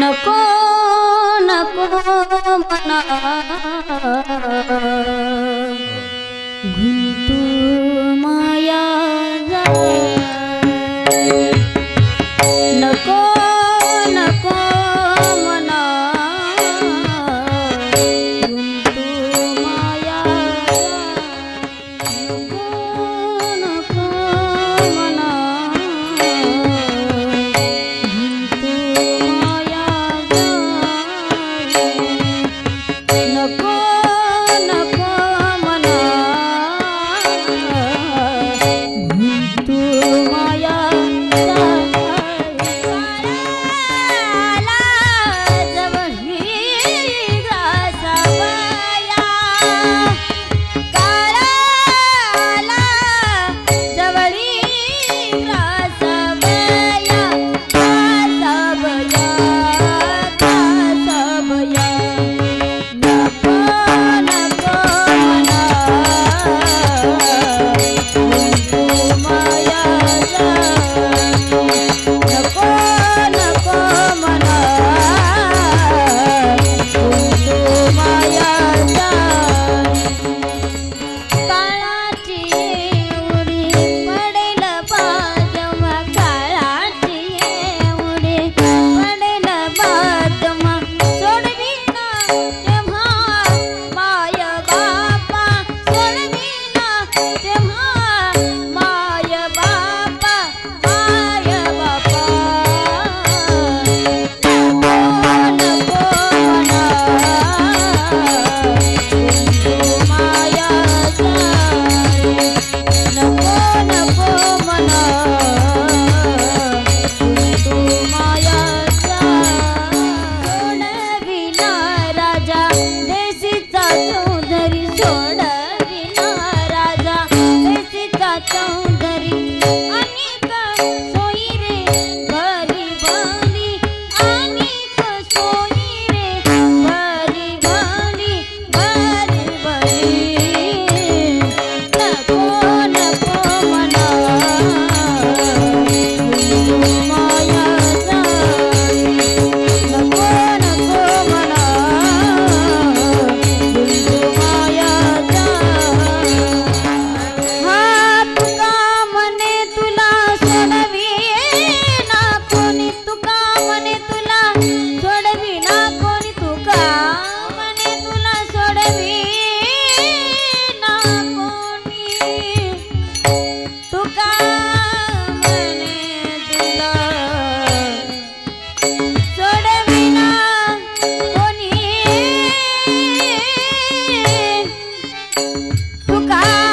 ನಕೋ ನಕೋ ಮನ ಗುಂತು ಮಾಯಾ पुकार